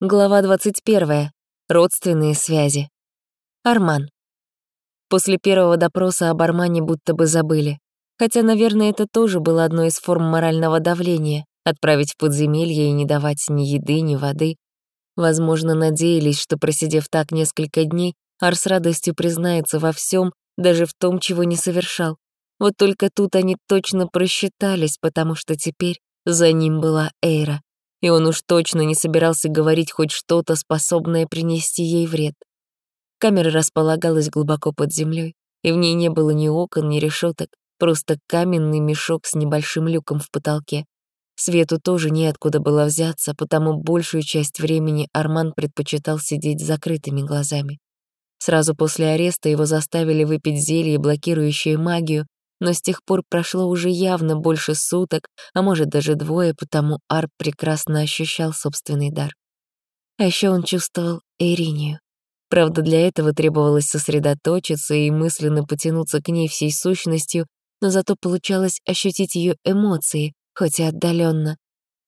Глава 21. Родственные связи. Арман. После первого допроса об Армане будто бы забыли. Хотя, наверное, это тоже было одной из форм морального давления — отправить в подземелье и не давать ни еды, ни воды. Возможно, надеялись, что, просидев так несколько дней, Ар с радостью признается во всем, даже в том, чего не совершал. Вот только тут они точно просчитались, потому что теперь за ним была Эйра и он уж точно не собирался говорить хоть что-то, способное принести ей вред. Камера располагалась глубоко под землей, и в ней не было ни окон, ни решеток, просто каменный мешок с небольшим люком в потолке. Свету тоже неоткуда было взяться, потому большую часть времени Арман предпочитал сидеть с закрытыми глазами. Сразу после ареста его заставили выпить зелье, блокирующее магию, но с тех пор прошло уже явно больше суток, а может даже двое, потому Арп прекрасно ощущал собственный дар. А еще он чувствовал Эринию. Правда, для этого требовалось сосредоточиться и мысленно потянуться к ней всей сущностью, но зато получалось ощутить ее эмоции, хоть и отдаленно.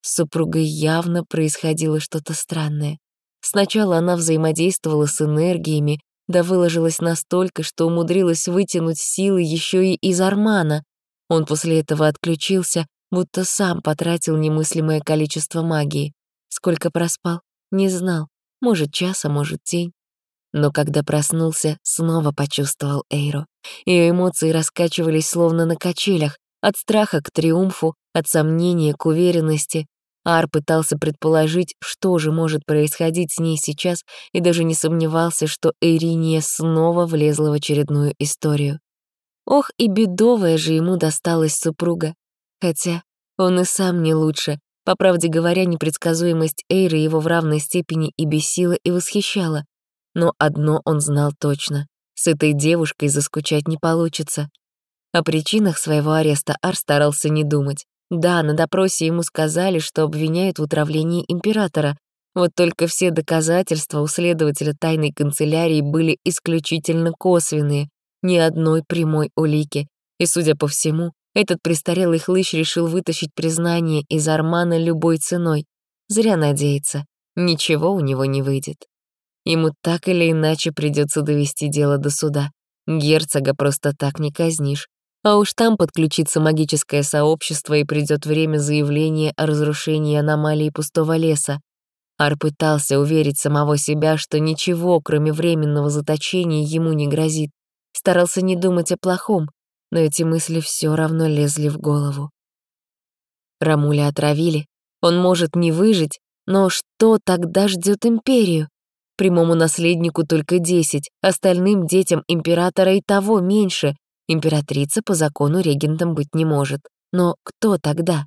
С супругой явно происходило что-то странное. Сначала она взаимодействовала с энергиями, да выложилась настолько, что умудрилась вытянуть силы еще и из Армана. Он после этого отключился, будто сам потратил немыслимое количество магии. Сколько проспал, не знал. Может, час, а может, день. Но когда проснулся, снова почувствовал Эйро. Ее эмоции раскачивались словно на качелях, от страха к триумфу, от сомнения к уверенности, Ар пытался предположить, что же может происходить с ней сейчас, и даже не сомневался, что Эриния снова влезла в очередную историю. Ох, и бедовая же ему досталась супруга. Хотя он и сам не лучше. По правде говоря, непредсказуемость Эйры его в равной степени и бесила, и восхищала. Но одно он знал точно — с этой девушкой заскучать не получится. О причинах своего ареста Ар старался не думать. Да, на допросе ему сказали, что обвиняют в отравлении императора. Вот только все доказательства у следователя тайной канцелярии были исключительно косвенные, ни одной прямой улики. И, судя по всему, этот престарелый хлыщ решил вытащить признание из Армана любой ценой. Зря надеется, ничего у него не выйдет. Ему так или иначе придется довести дело до суда. Герцога просто так не казнишь. А уж там подключится магическое сообщество и придет время заявления о разрушении аномалии пустого леса. Ар пытался уверить самого себя, что ничего, кроме временного заточения, ему не грозит. Старался не думать о плохом, но эти мысли все равно лезли в голову. Рамуля отравили. Он может не выжить, но что тогда ждет империю? Прямому наследнику только десять, остальным детям императора и того меньше, Императрица по закону регентом быть не может. Но кто тогда?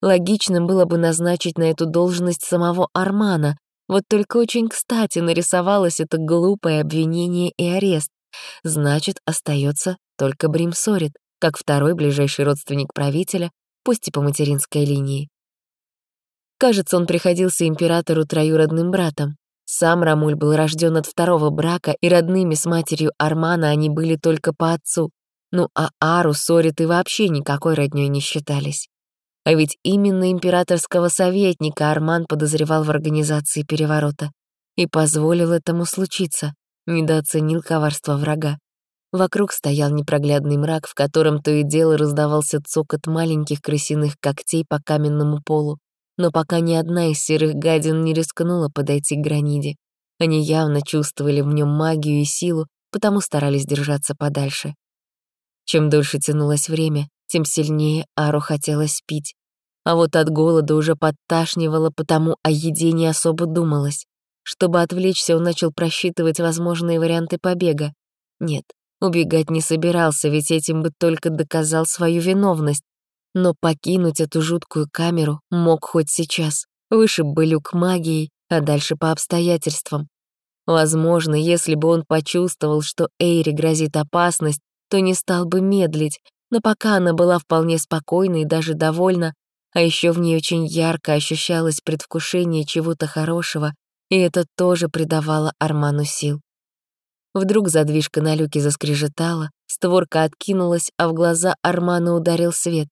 Логичным было бы назначить на эту должность самого Армана, вот только очень кстати нарисовалось это глупое обвинение и арест. Значит, остается только Бримсорит, как второй ближайший родственник правителя, пусть и по материнской линии. Кажется, он приходился императору троюродным братом. Сам Рамуль был рожден от второго брака, и родными с матерью Армана они были только по отцу. Ну а Ару, Сорит и вообще никакой роднёй не считались. А ведь именно императорского советника Арман подозревал в организации переворота и позволил этому случиться, недооценил коварство врага. Вокруг стоял непроглядный мрак, в котором то и дело раздавался цокот маленьких крысиных когтей по каменному полу, но пока ни одна из серых гадин не рискнула подойти к граниде. Они явно чувствовали в нем магию и силу, потому старались держаться подальше. Чем дольше тянулось время, тем сильнее Ару хотелось пить. А вот от голода уже подташнивало, потому о еде не особо думалось. Чтобы отвлечься, он начал просчитывать возможные варианты побега. Нет, убегать не собирался, ведь этим бы только доказал свою виновность. Но покинуть эту жуткую камеру мог хоть сейчас. Вышиб бы люк магией, а дальше по обстоятельствам. Возможно, если бы он почувствовал, что Эйре грозит опасность, то не стал бы медлить, но пока она была вполне спокойна и даже довольна, а еще в ней очень ярко ощущалось предвкушение чего-то хорошего, и это тоже придавало Арману сил. Вдруг задвижка на люке заскрежетала, створка откинулась, а в глаза Армана ударил свет.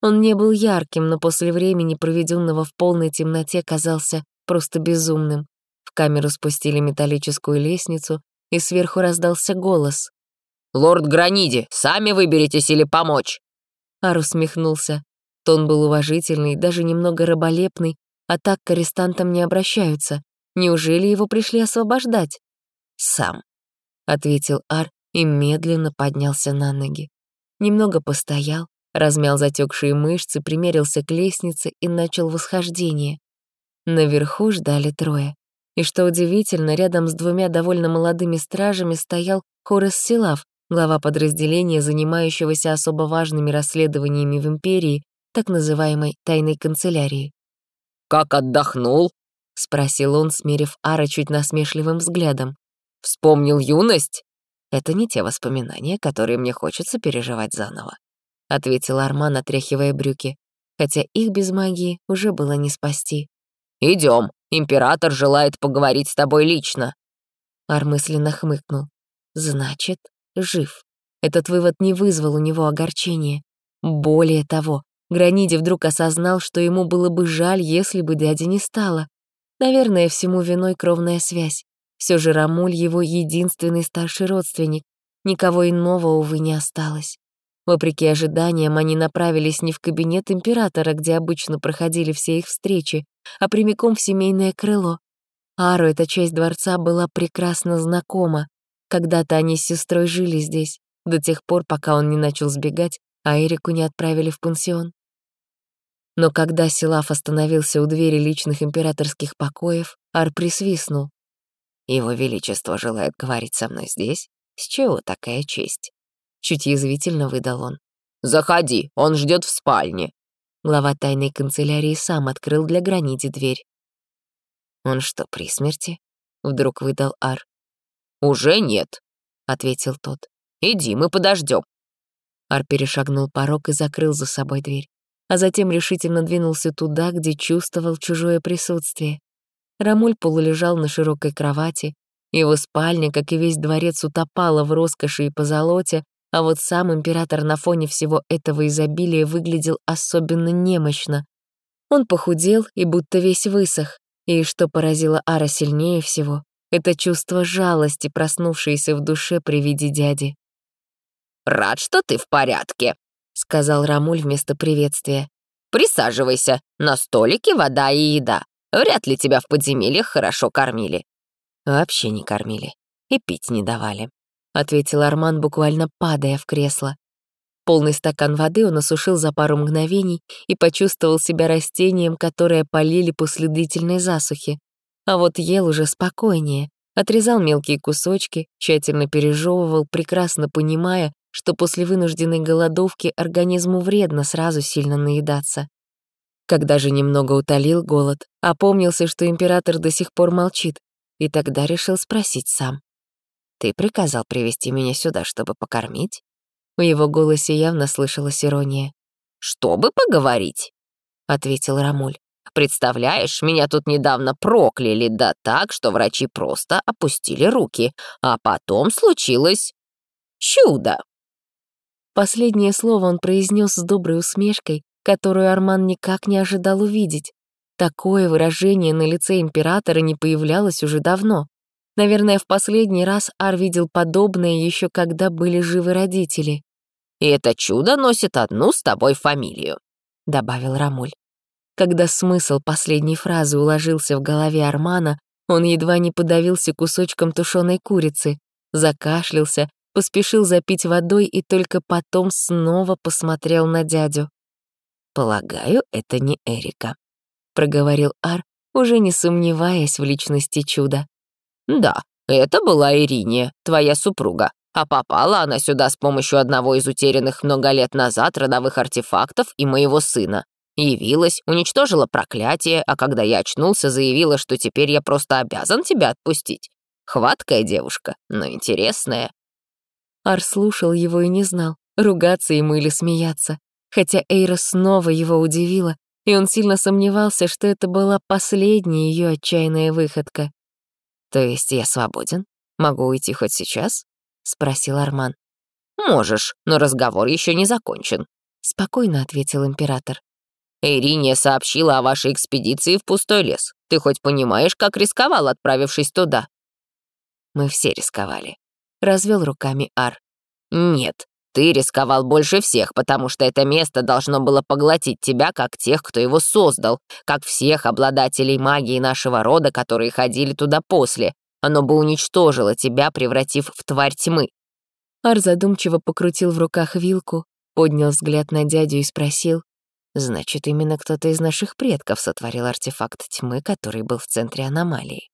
Он не был ярким, но после времени, проведенного в полной темноте, казался просто безумным. В камеру спустили металлическую лестницу, и сверху раздался голос. «Лорд Граниди, сами выберетесь или помочь?» Ар усмехнулся. Тон был уважительный, даже немного раболепный, а так к арестантам не обращаются. Неужели его пришли освобождать? «Сам», — ответил Ар и медленно поднялся на ноги. Немного постоял, размял затекшие мышцы, примерился к лестнице и начал восхождение. Наверху ждали трое. И что удивительно, рядом с двумя довольно молодыми стражами стоял Хорес Силав, глава подразделения, занимающегося особо важными расследованиями в Империи, так называемой тайной канцелярии. «Как отдохнул?» — спросил он, смерив Ара чуть насмешливым взглядом. «Вспомнил юность?» «Это не те воспоминания, которые мне хочется переживать заново», — ответил Арман, отряхивая брюки, хотя их без магии уже было не спасти. Идем, император желает поговорить с тобой лично». Ар мысленно хмыкнул. «Значит, жив». Этот вывод не вызвал у него огорчения. Более того, Граниди вдруг осознал, что ему было бы жаль, если бы дяди не стало. Наверное, всему виной кровная связь. Все же Рамуль его единственный старший родственник. Никого иного, увы, не осталось. Вопреки ожиданиям, они направились не в кабинет императора, где обычно проходили все их встречи, а прямиком в семейное крыло. Ару эта часть дворца была прекрасно знакома. Когда-то они с сестрой жили здесь, до тех пор, пока он не начал сбегать, а Эрику не отправили в пансион. Но когда Силаф остановился у двери личных императорских покоев, Ар присвистнул. «Его Величество желает говорить со мной здесь? С чего такая честь?» Чуть язвительно выдал он. «Заходи, он ждет в спальне». Глава тайной канцелярии сам открыл для Граниди дверь. «Он что, при смерти?» — вдруг выдал Ар. «Уже нет», — ответил тот. «Иди, мы подождем. Ар перешагнул порог и закрыл за собой дверь а затем решительно двинулся туда, где чувствовал чужое присутствие. Рамуль полулежал на широкой кровати, его спальня, как и весь дворец, утопала в роскоши и позолоте, а вот сам император на фоне всего этого изобилия выглядел особенно немощно. Он похудел и будто весь высох, и, что поразило Ара сильнее всего, это чувство жалости, проснувшееся в душе при виде дяди. «Рад, что ты в порядке», — сказал Рамуль вместо приветствия. «Присаживайся. На столике вода и еда. Вряд ли тебя в подземельях хорошо кормили». «Вообще не кормили. И пить не давали», — ответил Арман, буквально падая в кресло. Полный стакан воды он осушил за пару мгновений и почувствовал себя растением, которое полили после длительной засухи. А вот ел уже спокойнее, отрезал мелкие кусочки, тщательно пережевывал, прекрасно понимая, что после вынужденной голодовки организму вредно сразу сильно наедаться. Когда же немного утолил голод, опомнился, что император до сих пор молчит, и тогда решил спросить сам. «Ты приказал привести меня сюда, чтобы покормить?» В его голосе явно слышалась ирония. «Чтобы поговорить?» — ответил Рамуль. «Представляешь, меня тут недавно прокляли, да так, что врачи просто опустили руки, а потом случилось чудо». Последнее слово он произнес с доброй усмешкой, которую Арман никак не ожидал увидеть. Такое выражение на лице императора не появлялось уже давно. Наверное, в последний раз Ар видел подобное еще когда были живы родители. «И это чудо носит одну с тобой фамилию», — добавил Рамуль. Когда смысл последней фразы уложился в голове Армана, он едва не подавился кусочком тушеной курицы, закашлялся поспешил запить водой и только потом снова посмотрел на дядю. «Полагаю, это не Эрика», — проговорил Ар, уже не сомневаясь в личности чуда. «Да, это была Ириния, твоя супруга, а попала она сюда с помощью одного из утерянных много лет назад родовых артефактов и моего сына. Явилась, уничтожила проклятие, а когда я очнулся, заявила, что теперь я просто обязан тебя отпустить. Хваткая девушка, но интересная. Ар слушал его и не знал, ругаться ему или смеяться. Хотя Эйра снова его удивила, и он сильно сомневался, что это была последняя ее отчаянная выходка. «То есть я свободен? Могу уйти хоть сейчас?» — спросил Арман. «Можешь, но разговор еще не закончен», — спокойно ответил император. Ириния сообщила о вашей экспедиции в пустой лес. Ты хоть понимаешь, как рисковал, отправившись туда?» «Мы все рисковали», — развел руками Ар. «Нет, ты рисковал больше всех, потому что это место должно было поглотить тебя, как тех, кто его создал, как всех обладателей магии нашего рода, которые ходили туда после. Оно бы уничтожило тебя, превратив в тварь тьмы». Ар задумчиво покрутил в руках вилку, поднял взгляд на дядю и спросил, Значит, именно кто-то из наших предков сотворил артефакт тьмы, который был в центре аномалии.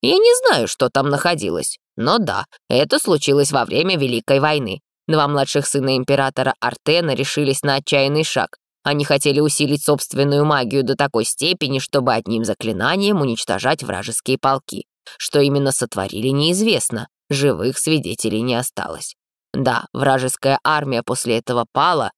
Я не знаю, что там находилось, но да, это случилось во время Великой войны. Два младших сына императора Артена решились на отчаянный шаг. Они хотели усилить собственную магию до такой степени, чтобы одним заклинанием уничтожать вражеские полки. Что именно сотворили, неизвестно. Живых свидетелей не осталось. Да, вражеская армия после этого пала,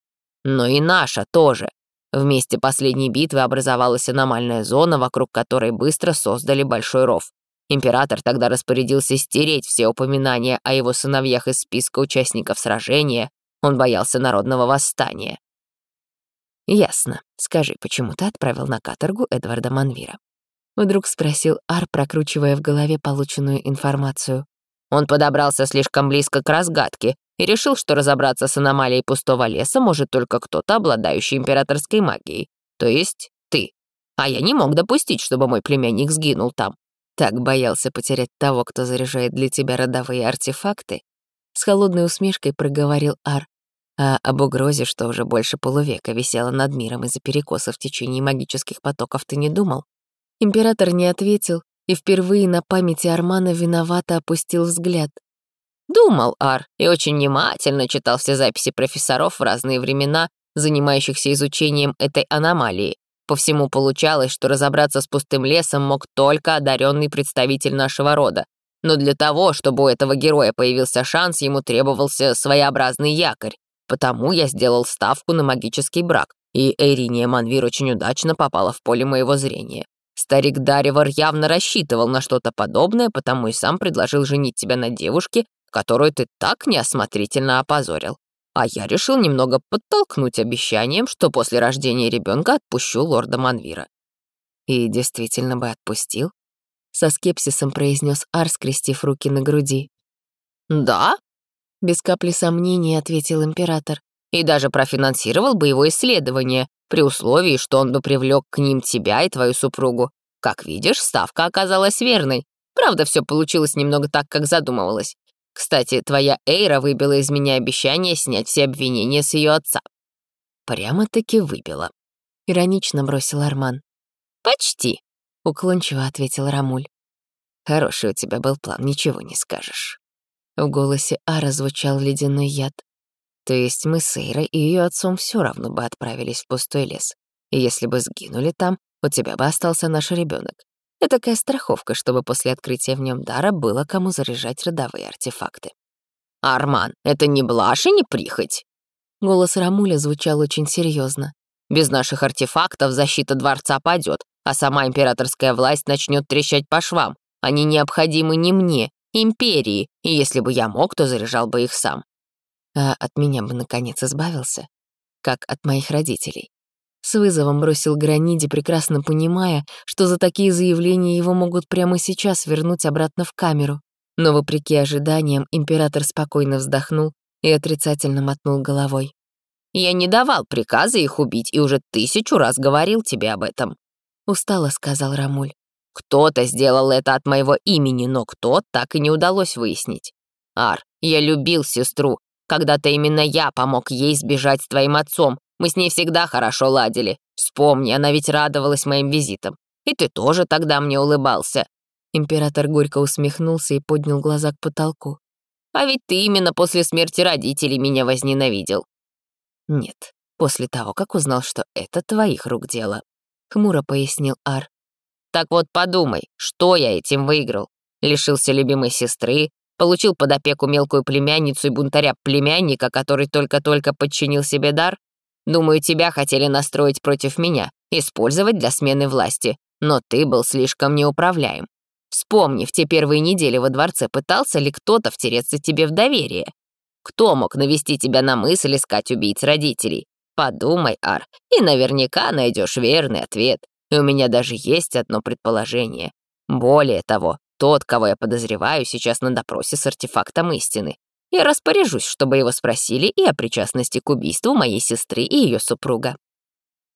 но и наша тоже. В месте последней битвы образовалась аномальная зона, вокруг которой быстро создали большой ров. Император тогда распорядился стереть все упоминания о его сыновьях из списка участников сражения. Он боялся народного восстания. «Ясно. Скажи, почему ты отправил на каторгу Эдварда Манвира?» Вдруг спросил Ар, прокручивая в голове полученную информацию. Он подобрался слишком близко к разгадке и решил, что разобраться с аномалией пустого леса может только кто-то, обладающий императорской магией, то есть ты. А я не мог допустить, чтобы мой племянник сгинул там. Так боялся потерять того, кто заряжает для тебя родовые артефакты? С холодной усмешкой проговорил Ар, а об угрозе, что уже больше полувека висела над миром из-за перекоса в течение магических потоков, ты не думал? Император не ответил, и впервые на памяти Армана виновато опустил взгляд. Думал Ар и очень внимательно читал все записи профессоров в разные времена, занимающихся изучением этой аномалии. По всему получалось, что разобраться с пустым лесом мог только одаренный представитель нашего рода. Но для того, чтобы у этого героя появился шанс, ему требовался своеобразный якорь. Потому я сделал ставку на магический брак, и Эйриния Манвир очень удачно попала в поле моего зрения. Старик Даревар явно рассчитывал на что-то подобное, потому и сам предложил женить тебя на девушке, которую ты так неосмотрительно опозорил. А я решил немного подтолкнуть обещанием, что после рождения ребенка отпущу лорда Манвира. И действительно бы отпустил? Со скепсисом произнес Ар, скрестив руки на груди. «Да?» — без капли сомнений ответил император. «И даже профинансировал бы его исследование, при условии, что он бы привлек к ним тебя и твою супругу. Как видишь, ставка оказалась верной. Правда, все получилось немного так, как задумывалось. Кстати, твоя Эйра выбила из меня обещание снять все обвинения с ее отца». «Прямо-таки выбила», — иронично бросил Арман. «Почти», — уклончиво ответил Рамуль. «Хороший у тебя был план, ничего не скажешь». В голосе Ара звучал ледяной яд. То есть мы с Эйрой и ее отцом все равно бы отправились в пустой лес. И если бы сгинули там, у тебя бы остался наш ребенок. Это такая страховка, чтобы после открытия в нем дара было кому заряжать родовые артефакты. «Арман, это не блажь и не прихоть!» Голос Рамуля звучал очень серьезно. «Без наших артефактов защита дворца падет, а сама императорская власть начнет трещать по швам. Они необходимы не мне, империи, и если бы я мог, то заряжал бы их сам». А от меня бы, наконец, избавился, как от моих родителей. С вызовом бросил Граниди, прекрасно понимая, что за такие заявления его могут прямо сейчас вернуть обратно в камеру. Но, вопреки ожиданиям, император спокойно вздохнул и отрицательно мотнул головой. «Я не давал приказа их убить и уже тысячу раз говорил тебе об этом», — устало сказал Рамуль. «Кто-то сделал это от моего имени, но кто так и не удалось выяснить. Ар, я любил сестру. Когда-то именно я помог ей сбежать с твоим отцом, мы с ней всегда хорошо ладили. Вспомни, она ведь радовалась моим визитам. И ты тоже тогда мне улыбался». Император горько усмехнулся и поднял глаза к потолку. «А ведь ты именно после смерти родителей меня возненавидел». «Нет, после того, как узнал, что это твоих рук дело», — хмуро пояснил Ар. «Так вот подумай, что я этим выиграл? Лишился любимой сестры, получил под опеку мелкую племянницу и бунтаря-племянника, который только-только подчинил себе дар, Думаю, тебя хотели настроить против меня, использовать для смены власти, но ты был слишком неуправляем. Вспомни, в те первые недели во дворце пытался ли кто-то втереться тебе в доверие? Кто мог навести тебя на мысль искать убийц родителей? Подумай, Ар, и наверняка найдешь верный ответ. И у меня даже есть одно предположение. Более того, тот, кого я подозреваю, сейчас на допросе с артефактом истины. Я распоряжусь, чтобы его спросили и о причастности к убийству моей сестры и ее супруга».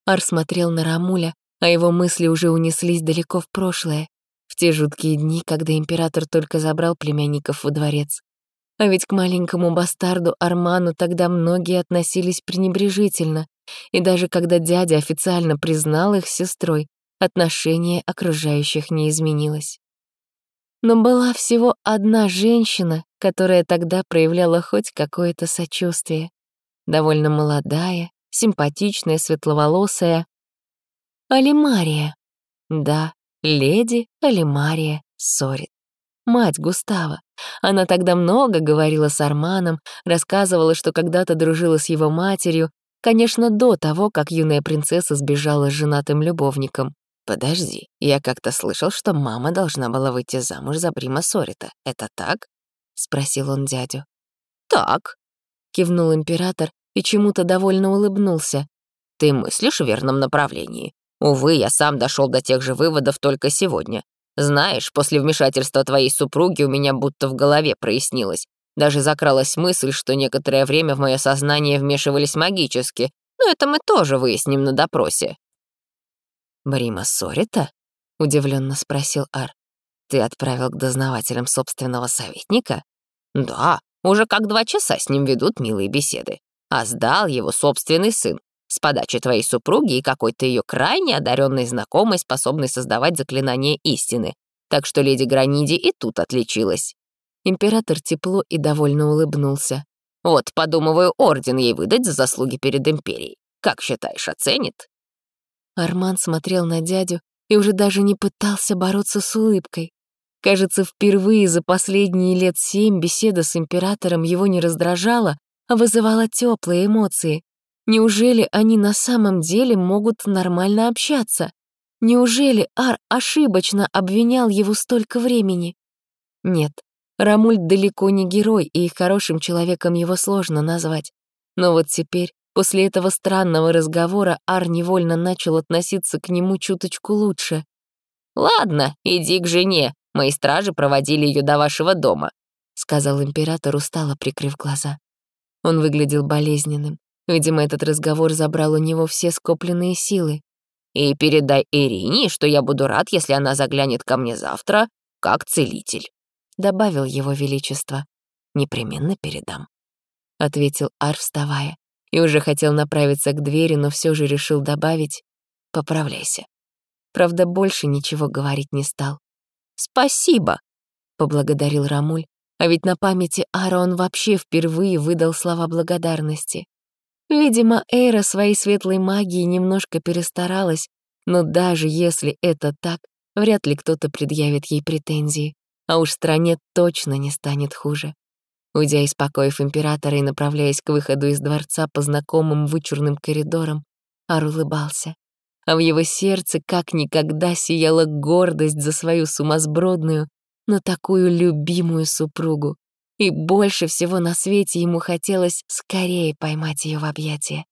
Ар смотрел на Рамуля, а его мысли уже унеслись далеко в прошлое, в те жуткие дни, когда император только забрал племянников во дворец. А ведь к маленькому бастарду Арману тогда многие относились пренебрежительно, и даже когда дядя официально признал их сестрой, отношение окружающих не изменилось. Но была всего одна женщина, которая тогда проявляла хоть какое-то сочувствие. Довольно молодая, симпатичная, светловолосая. Алимария. Да, леди Алимария Сорит. Мать Густава. Она тогда много говорила с Арманом, рассказывала, что когда-то дружила с его матерью, конечно, до того, как юная принцесса сбежала с женатым любовником. «Подожди, я как-то слышал, что мама должна была выйти замуж за Брима Сорита. Это так?» — спросил он дядю. «Так», — кивнул император и чему-то довольно улыбнулся. «Ты мыслишь в верном направлении. Увы, я сам дошел до тех же выводов только сегодня. Знаешь, после вмешательства твоей супруги у меня будто в голове прояснилось. Даже закралась мысль, что некоторое время в мое сознание вмешивались магически, но это мы тоже выясним на допросе. «Брима Сорита?» — удивленно спросил Ар. «Ты отправил к дознавателям собственного советника?» «Да, уже как два часа с ним ведут милые беседы. А сдал его собственный сын, с подачи твоей супруги и какой-то ее крайне одаренной знакомой, способной создавать заклинание истины. Так что леди Граниди и тут отличилась». Император тепло и довольно улыбнулся. «Вот, подумываю, орден ей выдать за заслуги перед империей. Как считаешь, оценит?» Арман смотрел на дядю и уже даже не пытался бороться с улыбкой. Кажется, впервые за последние лет семь беседа с императором его не раздражала, а вызывала теплые эмоции. Неужели они на самом деле могут нормально общаться? Неужели Ар ошибочно обвинял его столько времени? Нет, Рамуль далеко не герой, и хорошим человеком его сложно назвать. Но вот теперь После этого странного разговора Ар невольно начал относиться к нему чуточку лучше. «Ладно, иди к жене. Мои стражи проводили ее до вашего дома», — сказал император, устало прикрыв глаза. Он выглядел болезненным. Видимо, этот разговор забрал у него все скопленные силы. «И передай Ирине, что я буду рад, если она заглянет ко мне завтра, как целитель», — добавил его величество. «Непременно передам», — ответил Ар, вставая и уже хотел направиться к двери, но все же решил добавить «поправляйся». Правда, больше ничего говорить не стал. «Спасибо», — поблагодарил Рамуль, а ведь на памяти Ара он вообще впервые выдал слова благодарности. Видимо, Эйра своей светлой магией немножко перестаралась, но даже если это так, вряд ли кто-то предъявит ей претензии, а уж стране точно не станет хуже. Уйдя из покоев императора и направляясь к выходу из дворца по знакомым вычурным коридорам, Ар улыбался. А в его сердце как никогда сияла гордость за свою сумасбродную, но такую любимую супругу. И больше всего на свете ему хотелось скорее поймать ее в объятия.